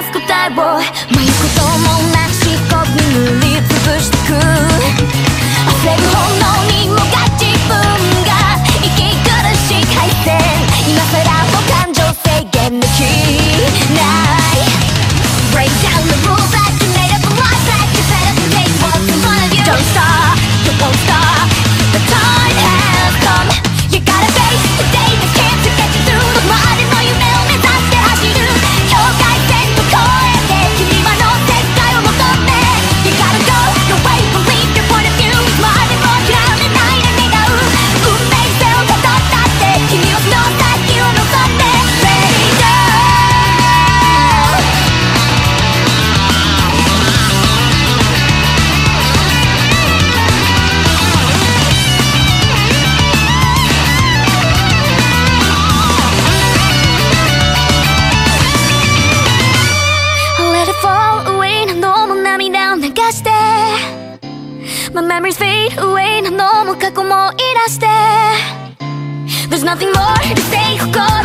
escutar, boy. memories fade away 난 너무 갖고 뭐 일하시대 There's nothing more to say 그걸